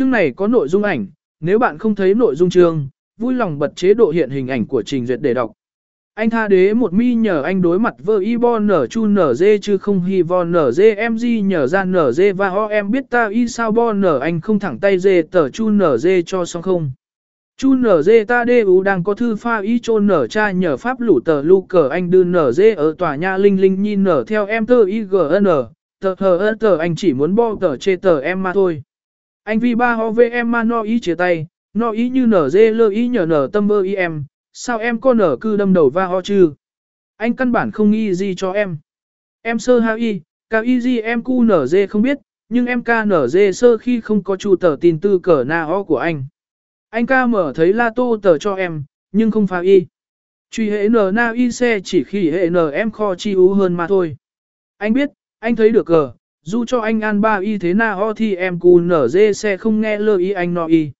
Chương này có nội dung ảnh, nếu bạn không thấy nội dung chương, vui lòng bật chế độ hiện hình ảnh của trình duyệt để đọc. Anh tha đế một mi nhờ anh đối mặt vợ y bo nở chu nở dê chứ không hi vo nở dê em di nhờ ra nở dê và ho em biết ta y sao bo nở anh không thẳng tay dê tờ chu nở dê cho xong không. Chu nở dê ta đê ú đang có thư pha y chôn nở cha nhờ pháp lũ tờ lu cờ anh đưa nở dê ở tòa nhà linh linh nhìn nở theo em tơ y gn tờ hờ tờ anh chỉ muốn bo tờ chê tờ em mà thôi. Anh vì ba ho về em mà no ý chia tay, no ý như nở dê lơ ý nhờ nở tâm mơ ý em, sao em có nở cư đâm đầu va ho chứ? Anh căn bản không nghi gì cho em. Em sơ ha y, cao y gì em cu nở dê không biết, nhưng em ca nở dê sơ khi không có chủ tờ tin tư cờ na ho của anh. Anh ca mở thấy la tô tờ cho em, nhưng không phá y. Truy hệ n na y xe chỉ khi hệ n em kho chi ú hơn mà thôi. Anh biết, anh thấy được cờ, dù cho anh an ba y thế nào thì em cù nở dê xe không nghe lơ y anh nói. y.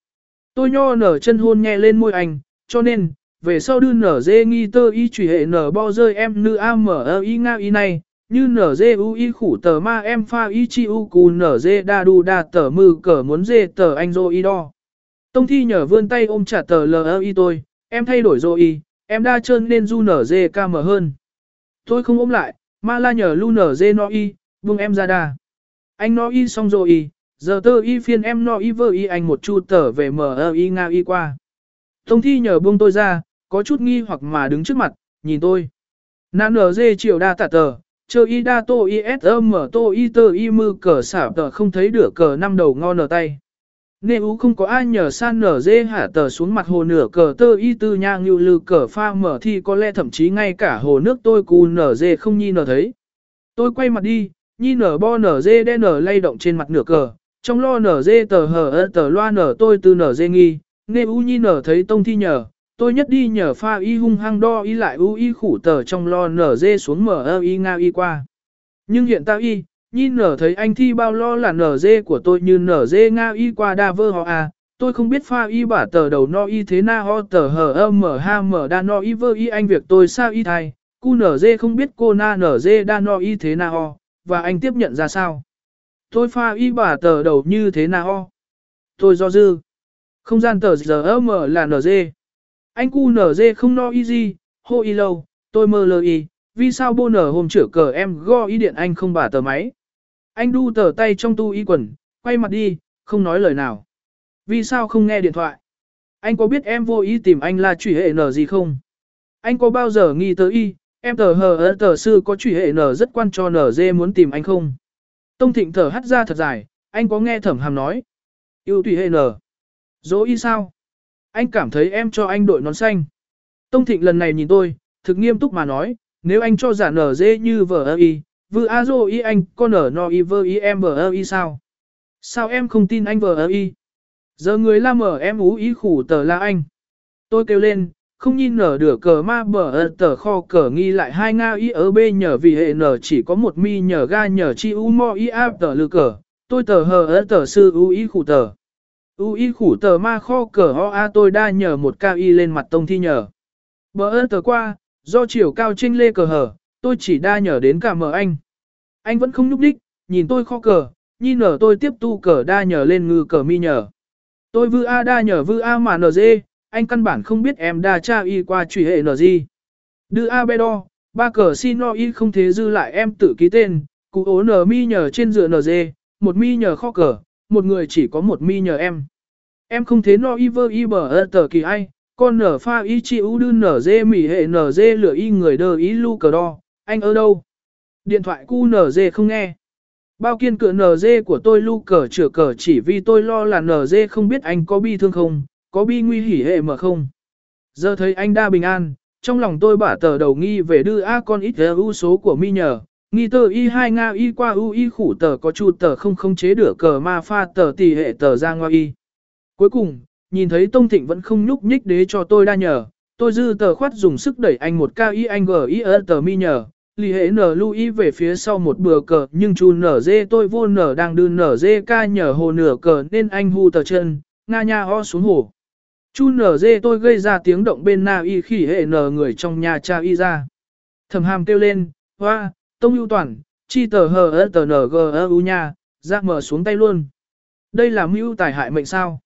Tôi nho nở chân hôn nhẹ lên môi anh, cho nên, về sau đưa nở dê nghi tơ y chủy hệ nở bo rơi em nữ a mở ơ y nga y này, như nở dê u y khủ tờ ma em pha y chi u cù nở dê đa đu đa tờ mư cờ muốn dê tờ anh dô y đo. Tông thi nhở vươn tay ôm chặt tờ lơ y tôi, em thay đổi dô y, em đa trơn nên du nở dê ca mở hơn. Tôi không ôm lại, ma la nhờ lu nở dê no y, buông em ra đà. Anh nói y xong rồi y, giờ tơ y phiên em nói y vơ y anh một chút tờ về mở y nga y qua. Tông thi nhờ buông tôi ra, có chút nghi hoặc mà đứng trước mặt, nhìn tôi. Nà nở dê chiều đa tạ tờ, chờ y đa tô y s mở tô y tơ y mư cờ xả tờ không thấy được cờ năm đầu ngon nở tay. Nê ú không có ai nhờ san nở dê hạ tờ xuống mặt hồ nửa cờ tơ y tư nha ngưu lư cờ pha mở thì có lẽ thậm chí ngay cả hồ nước tôi cù nở dê không nhi nở thấy. Tôi quay mặt đi, nhi nở bo nở dê đen nở lay động trên mặt nửa cờ, trong lo nở dê tờ hờ ơ tờ loa nở tôi từ nở dê nghi, Nghe u nhi nở thấy tông thi nhờ, tôi nhất đi nhờ pha y hung hăng đo y lại u y khủ tờ trong lo nở dê xuống mở ơ y nga y qua. Nhưng hiện tao y, nhi nở thấy anh thi bao lo là nở dê của tôi như nở dê Nga y qua đa vơ họ à, tôi không biết pha y bả tờ đầu no y thế na ho tờ hờ ơ mở ha mở đa no y vơ y anh việc tôi sao y thay, cu nở dê không biết cô na nở dê đa no y thế na ho, và anh tiếp nhận ra sao. Tôi pha y bả tờ đầu như thế nào? Tôi do dư. Không gian tờ giờ mở là nz. Anh cu nz không no y gì, hô y lâu, tôi mơ lơ y, vì sao bô nở hôm chữa cờ em go y điện anh không bả tờ máy. Anh đu tờ tay trong tu y quần, quay mặt đi, không nói lời nào. Vì sao không nghe điện thoại? Anh có biết em vô ý tìm anh là chủy hệ nở gì không? Anh có bao giờ nghi tới y, em tờ hờ ơ tờ sư có trùy hệ nở rất quan cho nở dê muốn tìm anh không? Tông thịnh thở hắt ra thật dài, anh có nghe thẩm hàm nói. Yêu tùy hệ nở. Dỗ y sao? Anh cảm thấy em cho anh đội nón xanh. Tông thịnh lần này nhìn tôi, thực nghiêm túc mà nói, nếu anh cho giả nở dê như vợ ơ y, Vư a dô y anh, con nở no y vơ y em vờ ơ y sao? Sao em không tin anh vờ ơ y? Giờ người la mở em ú ý khủ tờ la anh. Tôi kêu lên, không nhìn nở đửa cờ ma bờ ơ tờ kho cờ nghi lại hai nga y ở bê nhờ vì hệ nở chỉ có một mi nhờ ga nhờ chi u mo y áp tờ lư cờ. Tôi tờ hờ ơ tờ sư u ý khủ tờ. U ý khủ tờ ma kho cờ ho a tôi đa nhờ một cao y lên mặt tông thi nhờ. Bờ ơ tờ qua, do chiều cao trên lê cờ hờ tôi chỉ đa nhờ đến cả mờ anh. Anh vẫn không nhúc đích, nhìn tôi kho cờ, nhìn nở tôi tiếp tu cờ đa nhờ lên ngư cờ mi nhờ. Tôi vư A đa nhờ vư A mà nờ dê, anh căn bản không biết em đa cha y qua truy hệ nờ gì. Đưa Abedo, ba cờ xin no y không thế dư lại em tự ký tên, cụ ố nờ mi nhờ trên dựa nờ dê, một mi nhờ kho cờ, một người chỉ có một mi nhờ em. Em không thế no y vơ y bờ ơ tờ kỳ ai, con nở pha y chi ú đư nở dê mỉ hệ nở dê lửa y người đờ y lu cờ đo, anh ở đâu? Điện thoại cu nở dê không nghe. Bao kiên cửa nở dê của tôi lu cờ chữa cờ chỉ vì tôi lo là nở dê không biết anh có bi thương không, có bi nguy hỉ hệ mà không. Giờ thấy anh đa bình an, trong lòng tôi bả tờ đầu nghi về đưa A con ít u số của mi nhờ. Nghi tờ y hai nga y qua u y khủ tờ có chu tờ không không chế được cờ ma pha tờ tỷ hệ tờ ra ngoa y. Cuối cùng, nhìn thấy Tông Thịnh vẫn không nhúc nhích đế cho tôi đa nhờ, tôi dư tờ khoát dùng sức đẩy anh một cao y anh g y ơ tờ mi nhờ, lì hệ nở lưu y về phía sau một bừa cờ nhưng chu nở dê tôi vô nở đang đưa nở dê ca nhờ hồ nửa cờ nên anh hù tờ chân, nga nha ho xuống hồ. Chu nở dê tôi gây ra tiếng động bên na y khỉ hệ nở người trong nhà cha y ra. Thầm hàm kêu lên, hoa, tông ưu toàn, chi tờ hờ ơ tờ nở gờ ơ u nha, ra mở xuống tay luôn. Đây là mưu tài hại mệnh sao?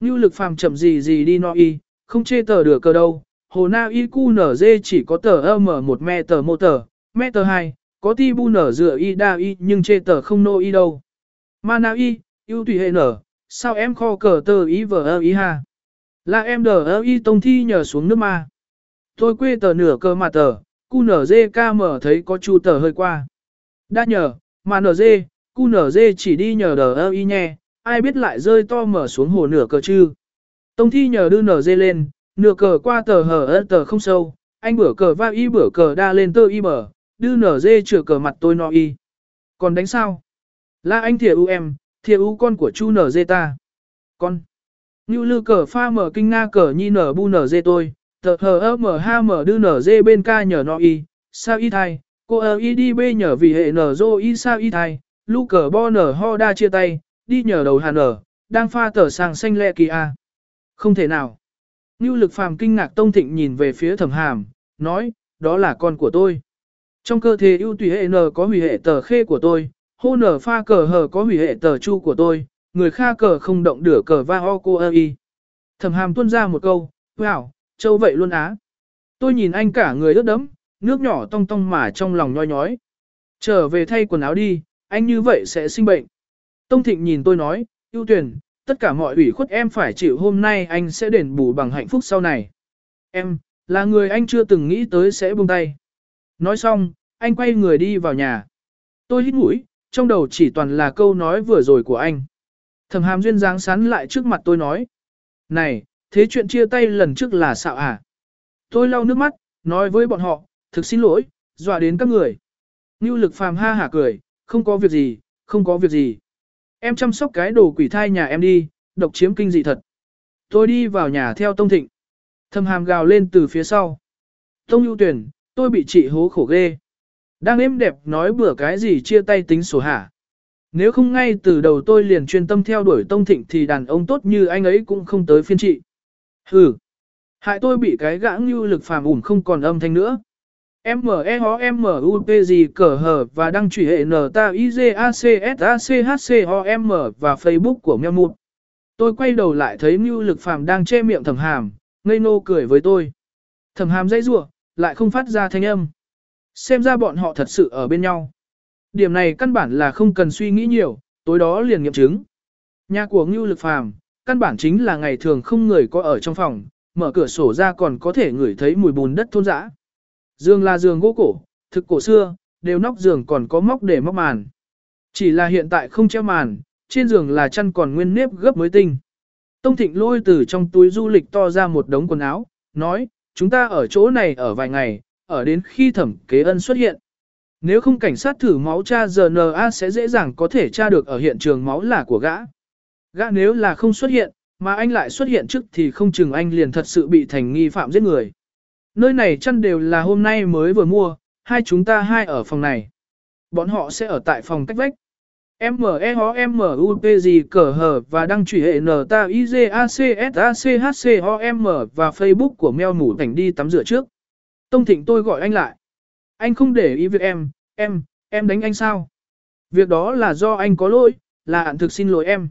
Mưu lực phàm chậm gì gì đi no y, không chê tờ được cơ đâu. Hồ na y cu nở dê chỉ có tờ âm một me tờ mô tờ, me tờ hai, có ti bu nở dựa y đa y nhưng chê tờ không nô y đâu. Ma na y, ưu tùy hệ nở, sao em kho cờ tờ y vờ ơ y ha? Là em đờ ơ y tông thi nhờ xuống nước ma. Tôi quê tờ nửa cơ mà tờ, cu nở dê ca mở thấy có chu tờ hơi qua. Đã nhờ, mà nở dê, cu nở dê chỉ đi nhờ đờ ơ y nhè, ai biết lại rơi to mở xuống hồ nửa cờ chứ. Tông thi nhờ đưa nở dê lên, nửa cờ qua tờ hờ ơ tờ không sâu, anh bửa cờ va y bửa cờ đa lên tơ y bờ, đưa nở dê chữa cờ mặt tôi no y. Còn đánh sao? Là anh thìa u em, thìa u con của chu nở dê ta. Con. Như lư cờ pha mở kinh nga cờ nhi nở bu nở dê tôi, tờ hờ ơ mở ha mở đư nở dê bên ca nhờ nó y, sao y thai, cô ơ y đi bê nhờ vì hệ nở dô y sao y thai, lu cờ bo nở ho đa chia tay, đi nhờ đầu hàn nở, đang pha tờ sàng xanh lẹ kỳ a. Không thể nào. Như lực phàm kinh ngạc tông thịnh nhìn về phía thẩm hàm, nói, đó là con của tôi. Trong cơ thể ưu tùy hệ n có hủy hệ tờ khê của tôi, hô nở pha cờ hờ có hủy hệ tờ chu của tôi, người kha cờ không động đửa cờ va ho cô ơ y. Thẩm hàm tuôn ra một câu, wow, châu vậy luôn á. Tôi nhìn anh cả người ướt đẫm, nước nhỏ tong tong mà trong lòng nhoi nhói. Trở về thay quần áo đi, anh như vậy sẽ sinh bệnh. Tông Thịnh nhìn tôi nói, ưu tuyển, tất cả mọi ủy khuất em phải chịu hôm nay anh sẽ đền bù bằng hạnh phúc sau này. Em, là người anh chưa từng nghĩ tới sẽ buông tay. Nói xong, anh quay người đi vào nhà. Tôi hít mũi, trong đầu chỉ toàn là câu nói vừa rồi của anh. Thẩm hàm duyên dáng sán lại trước mặt tôi nói. Này, thế chuyện chia tay lần trước là xạo à? Tôi lau nước mắt, nói với bọn họ, thực xin lỗi, dọa đến các người. Ngưu lực phàm ha hả cười, không có việc gì, không có việc gì. Em chăm sóc cái đồ quỷ thai nhà em đi, độc chiếm kinh dị thật. Tôi đi vào nhà theo Tông Thịnh. Thầm hàm gào lên từ phía sau. Tông ưu tuyển, tôi bị chị hố khổ ghê. Đang êm đẹp nói bữa cái gì chia tay tính sổ hả. Nếu không ngay từ đầu tôi liền chuyên tâm theo đuổi Tông Thịnh thì đàn ông tốt như anh ấy cũng không tới phiên chị. Hừ. Hại tôi bị cái gã như lực phàm ủn không còn âm thanh nữa. M E O M U P gì cờ hờ và đăng truy hệ N ta I G A C S A C H C O M và Facebook của Mèo Mụt. Tôi quay đầu lại thấy Ngưu Lực Phàm đang che miệng thầm hàm, ngây nô cười với tôi. Thầm hàm dãy rủa, lại không phát ra thanh âm. Xem ra bọn họ thật sự ở bên nhau. Điểm này căn bản là không cần suy nghĩ nhiều, tối đó liền nghiệm chứng. Nhà của Ngưu Lực Phàm, căn bản chính là ngày thường không người có ở trong phòng, mở cửa sổ ra còn có thể ngửi thấy mùi bùn đất thôn dã. Giường là giường gỗ cổ, thực cổ xưa, đều nóc giường còn có móc để móc màn. Chỉ là hiện tại không treo màn, trên giường là chăn còn nguyên nếp gấp mới tinh. Tông Thịnh lôi từ trong túi du lịch to ra một đống quần áo, nói, chúng ta ở chỗ này ở vài ngày, ở đến khi thẩm kế ân xuất hiện. Nếu không cảnh sát thử máu cha RNA sẽ dễ dàng có thể tra được ở hiện trường máu là của gã. Gã nếu là không xuất hiện, mà anh lại xuất hiện trước thì không chừng anh liền thật sự bị thành nghi phạm giết người. Nơi này chăn đều là hôm nay mới vừa mua, hai chúng ta hai ở phòng này. Bọn họ sẽ ở tại phòng cách vách. M E O M U P gì cờ hờ và đăng truy hệ N ta I G A C S A C H C O M và Facebook của Mel mủ thành đi tắm rửa trước. Tông Thịnh tôi gọi anh lại. Anh không để ý việc em, em, em đánh anh sao? Việc đó là do anh có lỗi, là ạn thực xin lỗi em.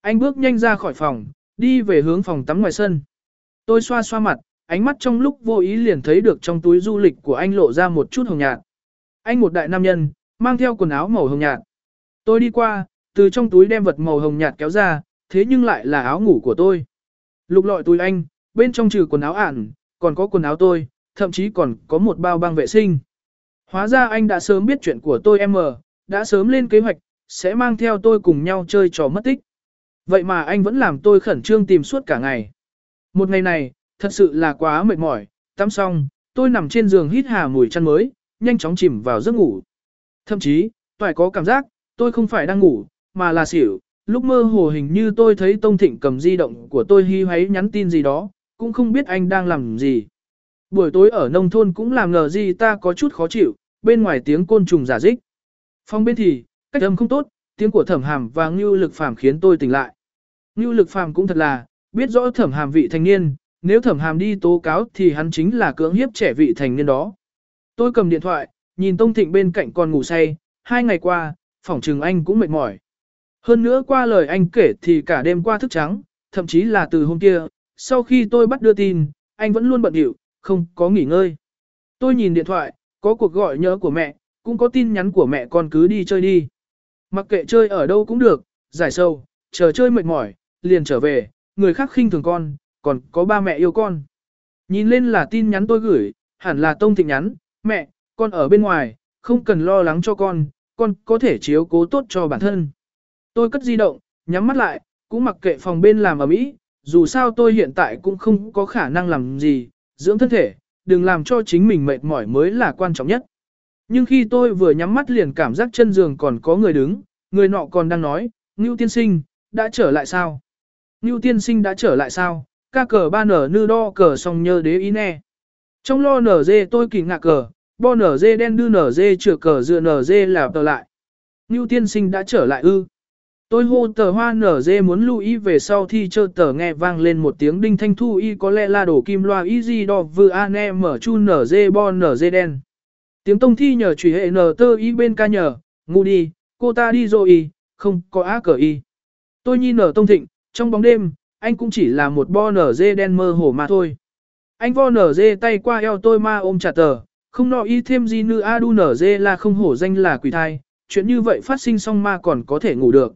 Anh bước nhanh ra khỏi phòng, đi về hướng phòng tắm ngoài sân. Tôi xoa xoa mặt, ánh mắt trong lúc vô ý liền thấy được trong túi du lịch của anh lộ ra một chút hồng nhạt. Anh một đại nam nhân, mang theo quần áo màu hồng nhạt. Tôi đi qua, từ trong túi đem vật màu hồng nhạt kéo ra, thế nhưng lại là áo ngủ của tôi. Lục lọi túi anh, bên trong trừ quần áo ản, còn có quần áo tôi, thậm chí còn có một bao băng vệ sinh. Hóa ra anh đã sớm biết chuyện của tôi em đã sớm lên kế hoạch, sẽ mang theo tôi cùng nhau chơi trò mất tích. Vậy mà anh vẫn làm tôi khẩn trương tìm suốt cả ngày. Một ngày này, thật sự là quá mệt mỏi, tắm xong, tôi nằm trên giường hít hà mùi chăn mới, nhanh chóng chìm vào giấc ngủ. Thậm chí, phải có cảm giác, tôi không phải đang ngủ, mà là xỉu, lúc mơ hồ hình như tôi thấy Tông Thịnh cầm di động của tôi hy hoáy nhắn tin gì đó, cũng không biết anh đang làm gì. Buổi tối ở nông thôn cũng làm ngờ gì ta có chút khó chịu, bên ngoài tiếng côn trùng giả dích. Phong bên thì, cách âm không tốt, tiếng của thẩm hàm và ngưu lực phàm khiến tôi tỉnh lại. Ngưu lực phàm cũng thật là, biết rõ thẩm hàm vị thanh niên, nếu thẩm hàm đi tố cáo thì hắn chính là cưỡng hiếp trẻ vị thành niên đó. Tôi cầm điện thoại, nhìn Tông Thịnh bên cạnh còn ngủ say, hai ngày qua, phỏng trừng anh cũng mệt mỏi. Hơn nữa qua lời anh kể thì cả đêm qua thức trắng, thậm chí là từ hôm kia, sau khi tôi bắt đưa tin, anh vẫn luôn bận rộn, không có nghỉ ngơi. Tôi nhìn điện thoại, có cuộc gọi nhớ của mẹ, cũng có tin nhắn của mẹ con cứ đi chơi đi. Mặc kệ chơi ở đâu cũng được, giải sâu, chờ chơi mệt mỏi, liền trở về, người khác khinh thường con, còn có ba mẹ yêu con. Nhìn lên là tin nhắn tôi gửi, hẳn là Tông Thịnh nhắn, mẹ, con ở bên ngoài, không cần lo lắng cho con, con có thể chiếu cố tốt cho bản thân. Tôi cất di động, nhắm mắt lại, cũng mặc kệ phòng bên làm ở mỹ, dù sao tôi hiện tại cũng không có khả năng làm gì, dưỡng thân thể, đừng làm cho chính mình mệt mỏi mới là quan trọng nhất. Nhưng khi tôi vừa nhắm mắt liền cảm giác chân giường còn có người đứng, người nọ còn đang nói, Ngưu tiên sinh, đã trở lại sao? Ngưu tiên sinh đã trở lại sao? Ca cờ ba nở nư đo cờ song nhơ đế ý nè. Trong lo nở dê tôi kỳ ngạc cờ, bo nở dê đen đư nở dê chữa cờ dựa nở dê là tờ lại. Ngưu tiên sinh đã trở lại ư. Tôi hô tờ hoa nở dê muốn lưu ý về sau thi chơ tờ nghe vang lên một tiếng đinh thanh thu y có lẽ là đổ kim loa y gì đo vừa an e mở chu nở dê bo nở dê đen. Tiếng tông thi nhờ chủy hệ nở tơ y bên ca nhờ, ngu đi, cô ta đi rồi y, không có á cờ y. Tôi nhìn nở tông thịnh, trong bóng đêm, anh cũng chỉ là một bo nở dê đen mơ hồ mà thôi. Anh vo nở dê tay qua eo tôi ma ôm chặt tờ, không nọ y thêm gì nữa a đu nở dê là không hổ danh là quỷ thai, chuyện như vậy phát sinh xong ma còn có thể ngủ được.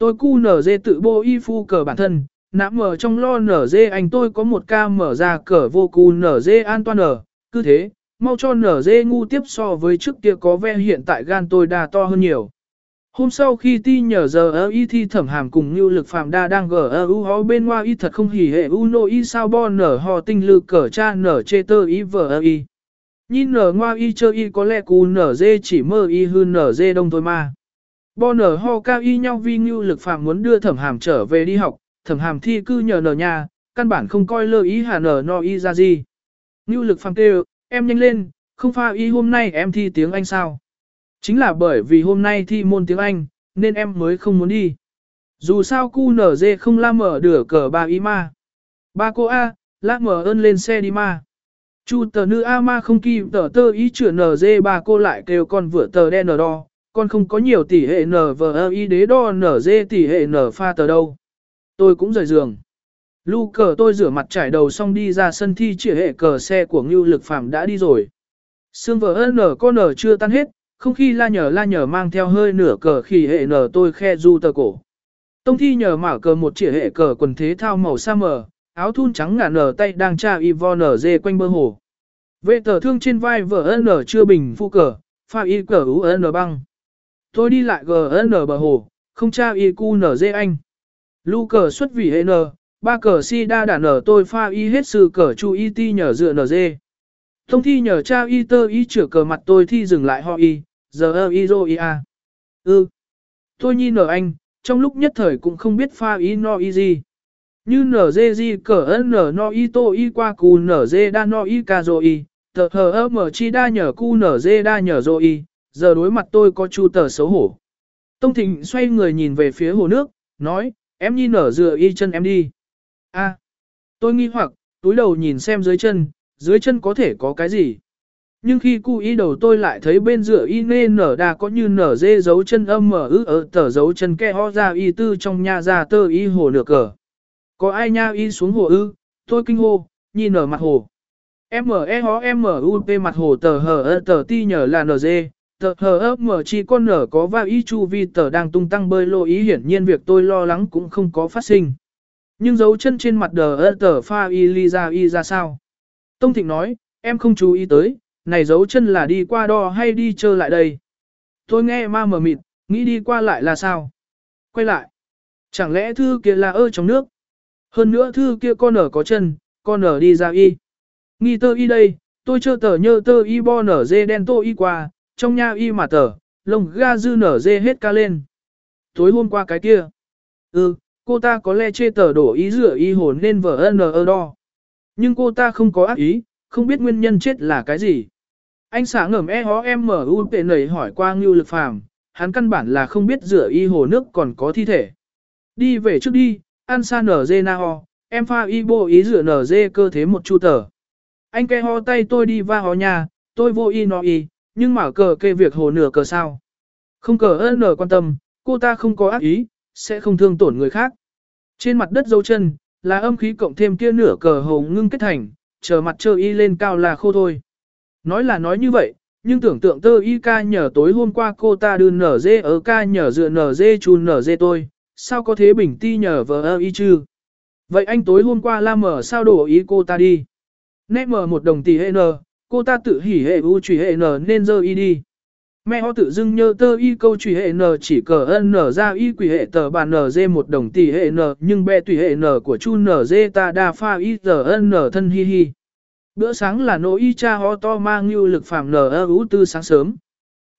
Tôi cu nở dê tự bô y phu cờ bản thân, nã mở trong lo nở dê anh tôi có một ca mở ra cờ vô cu nở dê an toàn ở, cứ thế, mau cho nở dê ngu tiếp so với trước kia có vẻ hiện tại gan tôi đa to hơn nhiều. Hôm sau khi ti nhờ giờ ở y thi thẩm hàm cùng như lực phàm đa đang gờ ở u hó bên ngoài y thật không hỉ hệ u nô y sao bo nở ho tinh lư cờ cha nở chê tơ y vờ ơ y. Nhìn nở ngoa y chơ y có lẽ cù nở dê chỉ mơ y hư nở dê đông thôi mà. Bo nở ho cao y nhau vi như lực phàm muốn đưa thẩm hàm trở về đi học, thẩm hàm thi cư nhờ nở nhà, căn bản không coi lơ ý hà nở no y ra gì. Như lực phàm kêu, em nhanh lên, không pha y hôm nay em thi tiếng Anh sao. Chính là bởi vì hôm nay thi môn tiếng Anh, nên em mới không muốn đi. Dù sao cu nở dê không la mở đửa cờ ba y ma. Ba cô A, la mở ơn lên xe đi ma. Chu tờ nữ A ma không kịp tờ tơ ý chữa nở dê ba cô lại kêu con vựa tờ đen nở đo, con không có nhiều tỷ hệ nở vờ y đế đo nở dê tỷ hệ nở pha tờ đâu. Tôi cũng rời giường. Lu cờ tôi rửa mặt trải đầu xong đi ra sân thi chỉ hệ cờ xe của Ngưu Lực Phạm đã đi rồi. Sương vợ nở con nở chưa tan hết, không khi la nhờ la nhờ mang theo hơi nửa cờ khi hệ nở tôi khe du tờ cổ. Tông thi nhờ mở cờ một chỉ hệ cờ quần thế thao màu sa mờ, áo thun trắng ngả nở tay đang tra y vo nở dê quanh bơ hồ. Vệ tờ thương trên vai vợ nở chưa bình phu cờ, pha y cờ u nở băng. Tôi đi lại GN bờ hồ, không tra IQNZ cu anh. Lu cờ xuất vị hệ n, ba cờ si đa đả nở tôi pha y hết sự cờ chu y ti nhờ dựa NZ. Thông thi nhờ cha y tơ y chữa cờ mặt tôi thi dừng lại ho y, giờ ơ y rô y a. Ừ. Tôi nhìn nở anh, trong lúc nhất thời cũng không biết pha y no y gì. Như nở dê gì cờ ân nở no y tô y qua cù nở dê đa no y ca rô y, tờ hờ ơ mở chi đa nhờ cu nở dê đa nhờ rô y, giờ đối mặt tôi có chu tờ xấu hổ. Tông Thịnh xoay người nhìn về phía hồ nước, nói, em nhìn nở dựa y chân em đi. a tôi nghi hoặc, túi đầu nhìn xem dưới chân, dưới chân có thể có cái gì. Nhưng khi cu ý đầu tôi lại thấy bên dựa y nê nở đà có như nở dê dấu chân âm mở ư ở tờ dấu chân ke ho ra y tư trong nhà ra tơ y hồ nửa cờ. Có ai nha y xuống hồ ư, tôi kinh hô, nhìn nở mặt hồ. M E ho M U P mặt hồ tờ hờ tờ ti nhờ là nở dê, Tờ hờ ấp mở chi con nở có vào ý chu vi tờ đang tung tăng bơi lô ý hiển nhiên việc tôi lo lắng cũng không có phát sinh. Nhưng dấu chân trên mặt đờ ơ tờ pha y ly ra y ra sao? Tông Thịnh nói, em không chú ý tới, này dấu chân là đi qua đo hay đi chơi lại đây? Tôi nghe ma mờ mịt, nghĩ đi qua lại là sao? Quay lại. Chẳng lẽ thư kia là ơ trong nước? Hơn nữa thư kia con nở có chân, con nở đi ra y. Nghi tơ y đây, tôi chơi tờ nhơ tơ y bo nở dê đen tô y qua, trong nha y mà tờ, lông ga dư nở dê hết ca lên. Tối hôm qua cái kia. Ừ, cô ta có lẽ chê tờ đổ ý rửa y hồn nên vở ân ơ đo. Nhưng cô ta không có ác ý, không biết nguyên nhân chết là cái gì. Anh xã ngẩm e hó em mở u tệ nầy hỏi qua ngưu lực phàm, hắn căn bản là không biết rửa y hồ nước còn có thi thể. Đi về trước đi, ăn xa nở dê na ho, em pha y bộ ý rửa nở dê cơ thế một chu tờ. Anh ke ho tay tôi đi va ho nhà, tôi vô y no y, nhưng mà cờ kê việc hồ nửa cờ sao. Không cờ ơn nở quan tâm, cô ta không có ác ý, sẽ không thương tổn người khác. Trên mặt đất dấu chân, là âm khí cộng thêm kia nửa cờ hồ ngưng kết thành, chờ mặt trơ y lên cao là khô thôi. Nói là nói như vậy, nhưng tưởng tượng tơ y ca nhờ tối hôm qua cô ta đưa nở dê ở ca nhờ dựa nở dê chun nở dê tôi, sao có thế bình ti nhờ vợ ơ y chứ? Vậy anh tối hôm qua la mở sao đổ ý cô ta đi? Nét mở một đồng tỷ hệ n, cô ta tự hỉ hệ u trùy hệ n nên dơ y đi. Mẹ họ tự dưng nhớ tơ y câu trùy hệ n chỉ cờ ân n ra y quỷ hệ tờ bàn n dê một đồng tỷ hệ n nhưng bè tùy hệ n của chu n dê ta đa pha y tờ ân n thân hi hi. Bữa sáng là nỗi y cha ho to mang như lực phạm n ơ ú tư sáng sớm.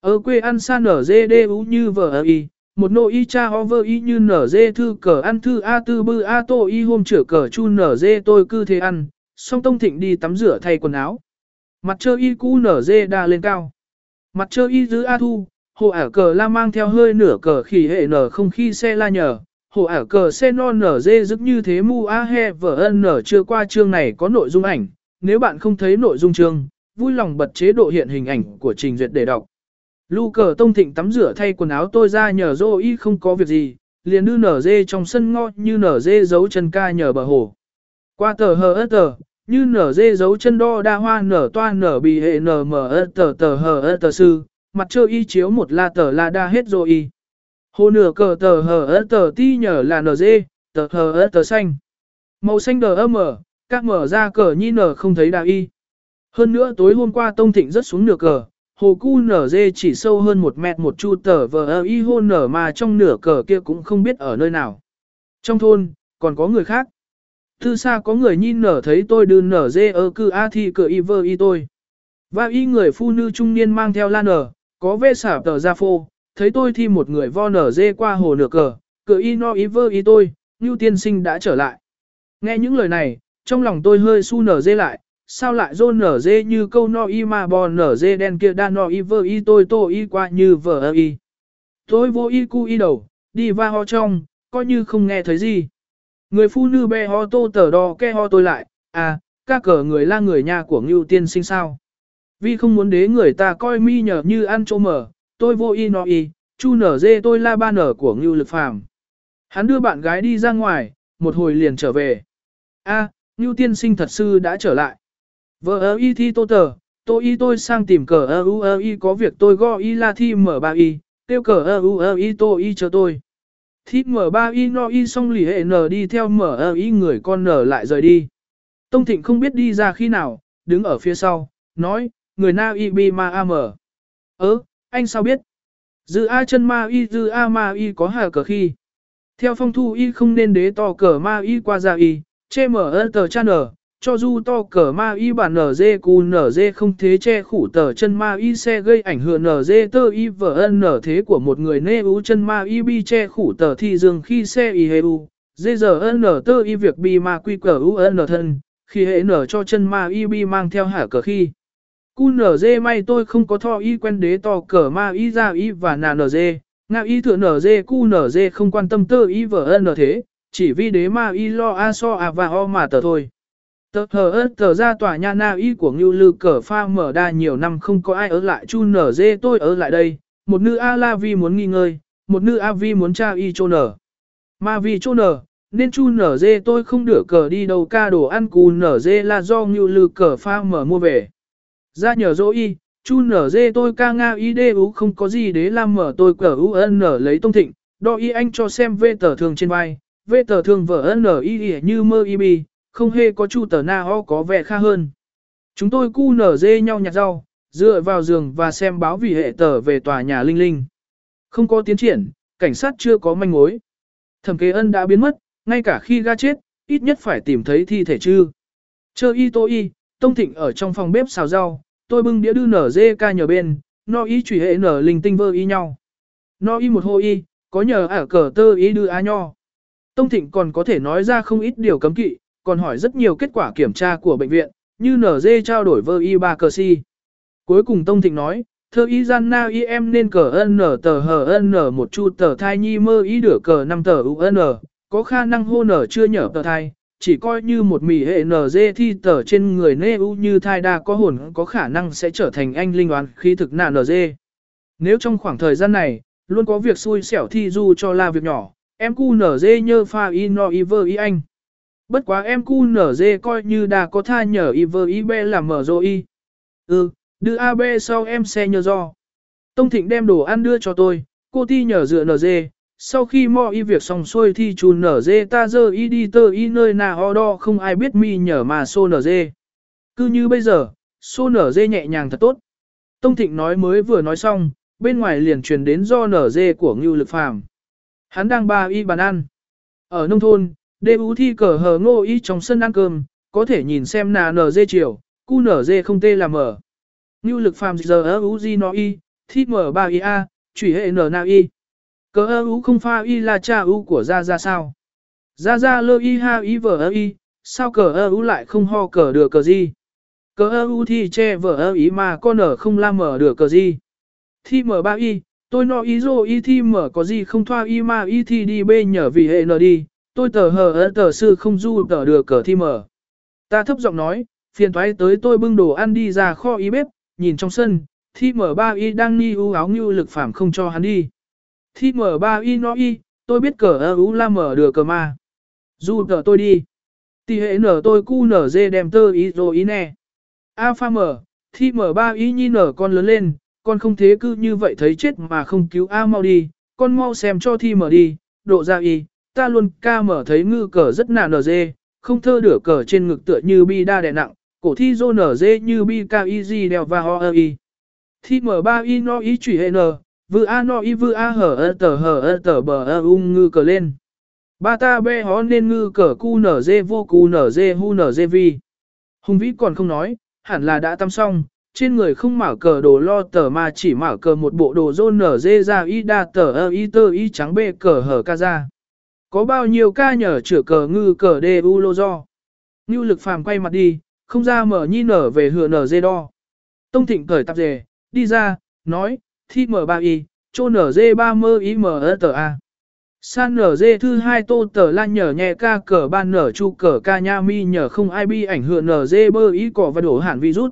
Ở quê ăn xa n dê đê ú như vợ ơ y, một nô y cha ho vơ y như nở dê thư cờ ăn thư a tư bư a tô y hôm chữa cờ chu nở dê tôi cư thế ăn, song tông thịnh đi tắm rửa thay quần áo. Mặt trơ y cũ nở dê đa lên cao. Mặt trơ y giữ a thu, hồ ả cờ la mang theo hơi nửa cờ khỉ hệ nở không khi xe la nhờ. Hồ ả cờ xe non nở dê dứt như thế mu a he vở ân nở chưa qua chương này có nội dung ảnh, nếu bạn không thấy nội dung chương, vui lòng bật chế độ hiện hình ảnh của trình duyệt để đọc. Lu cờ tông thịnh tắm rửa thay quần áo tôi ra nhờ dô y không có việc gì, liền đưa nở dê trong sân ngo như nở dê giấu chân ca nhờ bờ hồ. Qua tờ hờ ớt tờ, như nở dê giấu chân đo đa hoa nở toa nở bì hệ nở mở ơ tờ tờ hờ ơ tờ sư, mặt trơ y chiếu một la tờ la đa hết rồi y. Hồ nửa cờ tờ hờ ơ tờ ti nhờ là nở dê, tờ hờ ơ tờ xanh. Màu xanh đờ âm mở, các mở ra cờ nhi nở không thấy đa y. Hơn nữa tối hôm qua Tông Thịnh rất xuống nửa cờ, hồ cu nở dê chỉ sâu hơn một mét một chu tờ vờ y hôn nở mà trong nửa cờ kia cũng không biết ở nơi nào. Trong thôn, còn có người khác. Thư xa có người nhìn nở thấy tôi đưa nở dê ơ cư a thì cờ y vơ y tôi. Và y người phụ nữ trung niên mang theo lan nở, có vê xả tờ ra phô, thấy tôi thi một người vo nở dê qua hồ nửa cờ, cờ y no y vơ y tôi, như tiên sinh đã trở lại. Nghe những lời này, trong lòng tôi hơi su nở dê lại, sao lại rôn nở dê như câu no y mà bò nở dê đen kia đa no y vơ y tôi tô y qua như vờ y. Tôi vô y cu y đầu, đi va ho trong, coi như không nghe thấy gì. Người phụ nữ bè ho tô tờ đo ke ho tôi lại, à, ca cờ người la người nhà của ngưu tiên sinh sao. Vì không muốn đế người ta coi mi nhờ như ăn chỗ mở, tôi vô y no y, chu nở dê tôi la ba nở của ngưu lực phàm. Hắn đưa bạn gái đi ra ngoài, một hồi liền trở về. a ngưu tiên sinh thật sư đã trở lại. Vợ ơ y thi tô tờ, tô y tôi sang tìm cờ ơ u ơ y có việc tôi go y la thi mở ba y, tiêu cờ ơ u ơ y tô y chờ tôi. Thít mở ba y no y xong lì hệ nở đi theo mở ơ y người con nở lại rời đi. Tông Thịnh không biết đi ra khi nào, đứng ở phía sau, nói, người na y bi ma a mở. Ơ, anh sao biết? Dư a chân ma y dư a ma y có hà cờ khi. Theo phong thu y không nên đế to cờ ma y qua ra y, Che mở ơ tờ cha nở, cho dù to cờ ma y bản nở dê cù nở dê không thế che khủ tờ chân ma y xe gây ảnh hưởng nở dê tơ y vở ân nở thế của một người nê ú chân ma y bi che khủ tờ thi dương khi xe y hê u, dê giờ ân nở tơ y việc bi ma quy cờ u ân nở thân, khi hệ nở cho chân ma y bi mang theo hả cờ khi. Cu nở dê may tôi không có tho y quen đế to cờ ma y ra y và nà nở dê, ngạo y thừa nở dê cu nở dê không quan tâm tơ y vở ân nở thế, chỉ vì đế ma y lo a so a và o mà tờ thôi. Tờ hờ ớt tờ ra tòa nhà na y của ngưu lư cờ pha mở đa nhiều năm không có ai ở lại chu nở dê tôi ở lại đây, một nữ A la vi muốn nghi ngơi, một nữ A vi muốn tra y chô nở. Mà vì chô nở, nên chu nở dê tôi không đửa cờ đi đâu ca đồ ăn cù nở dê là do ngưu lư cờ pha mở mua về. Ra nhờ dỗ y, chu nở dê tôi ca nga y đê ú không có gì để làm mở tôi cờ ú ân nở lấy tông thịnh, đo y anh cho xem vê tờ thường trên vai, vê tờ thường vở ân nở y như mơ y bì không hề có chu tờ na ho có vẻ kha hơn. Chúng tôi cu nở dê nhau nhặt rau, dựa vào giường và xem báo vì hệ tờ về tòa nhà Linh Linh. Không có tiến triển, cảnh sát chưa có manh mối. Thẩm kế ân đã biến mất, ngay cả khi ga chết, ít nhất phải tìm thấy thi thể chứ. Chơ y tô y, tông thịnh ở trong phòng bếp xào rau, tôi bưng đĩa đưa nở dê ca nhờ bên, no y chủy hệ nở linh tinh vơ y nhau. No y một hô y, có nhờ ở cờ tơ y đưa á nho. Tông thịnh còn có thể nói ra không ít điều cấm kỵ, còn hỏi rất nhiều kết quả kiểm tra của bệnh viện, như NG trao đổi vơ y ba cờ si. Cuối cùng Tông Thịnh nói, thơ y gian na y em nên cờ n nở tờ hờ n nở một chu tờ thai nhi mơ y đửa cờ năm tờ u n, nở, có khả năng hô nở chưa nhở tờ thai, chỉ coi như một mỉ hệ nở dê thi tờ trên người nê u như thai đa có hồn có khả năng sẽ trở thành anh linh oán khi thực nạ nở dê. Nếu trong khoảng thời gian này, luôn có việc xui xẻo thi du cho la việc nhỏ, Em cu nở dê nhơ pha y no y vơ y anh. Bất quá em cu nở dê coi như đã có tha nhờ y vơ y bê làm mở rô y. Ừ, đưa AB sau em xe nhờ do. Tông Thịnh đem đồ ăn đưa cho tôi, cô ti nhờ dựa nở dê. Sau khi mò y việc xong xuôi thì chù nở dê ta dơ y đi tơ y nơi nào ho đo không ai biết mi nhờ mà xô nở dê. Cứ như bây giờ, xô nở dê nhẹ nhàng thật tốt. Tông Thịnh nói mới vừa nói xong, bên ngoài liền truyền đến do nở dê của Ngưu Lực Phàm. Hắn đang ba y bàn ăn. Ở nông thôn, đê ú thi cờ hờ ngô y trong sân ăn cơm, có thể nhìn xem nà nở dê chiều, cu nở dê không tê làm mở. Như Lực Phàm giờ ơ ú di nó y, thi mở ba y a, chủy hệ nở nào y. Cờ ơ ú không pha y là cha ú của ra ra sao. Ra ra lơ y ha y vở ơ y, sao cờ ơ ú lại không ho cờ được cờ gì. Cờ ơ u thi che vở ơ ý mà con ở không la mở được cờ gì. Thi mở ba y, tôi nói y dô y thi mở có gì không thoa y mà y thi đi bê nhở vì hệ nở đi, tôi tờ hờ ơ tờ sư không du tờ được cờ thi mở. Ta thấp giọng nói, phiền thoái tới tôi bưng đồ ăn đi ra kho y bếp, nhìn trong sân, thi mở ba y đang ni u áo như lực phạm không cho hắn đi. Thi mở ba y nói y, tôi biết cờ ơ u la mở được cờ mà. Du tờ tôi đi. Tì hệ nở tôi cu nở dê đem tơ ý rồi ý nè. A pha mở, thi mở ba ý nhi nở con lớn lên, con không thế cứ như vậy thấy chết mà không cứu A mau đi, con mau xem cho thi mở đi, độ ra y, ta luôn ca mở thấy ngư cờ rất nà nở dê, không thơ đửa cờ trên ngực tựa như bi đa đè nặng, cổ thi dô nở dê như bi ca y di đeo và ho ơ y. Thi mở ba y no y chủy hệ nở, vư a no y vư a hở ơ tờ hở ơ tờ bờ ơ ung ngư cờ lên. Ba ta bê hó nên ngư cờ cu nở dê vô cu nở dê hu nở dê vi. Hùng vĩ còn không nói, hẳn là đã tắm xong, trên người không mở cờ đồ lo tờ mà chỉ mở cờ một bộ đồ rôn nở dê ra y đa tờ ơ y tơ y trắng bê cờ hở ca ra. Có bao nhiêu ca nhở chữa cờ ngư cờ đê u lô do. Ngưu lực phàm quay mặt đi, không ra mở nhi nở về hựa nở dê đo. Tông thịnh cởi tạp dề, đi ra, nói, thi mở ba y, chô nở dê ba mơ y mở ơ tờ a. San nở dê thứ hai tô tờ lan nhở nhẹ ca cờ ban nở chu cờ ca nha mi nhở không ai bi ảnh hưởng nở dê bơ y cỏ và đổ hẳn virus.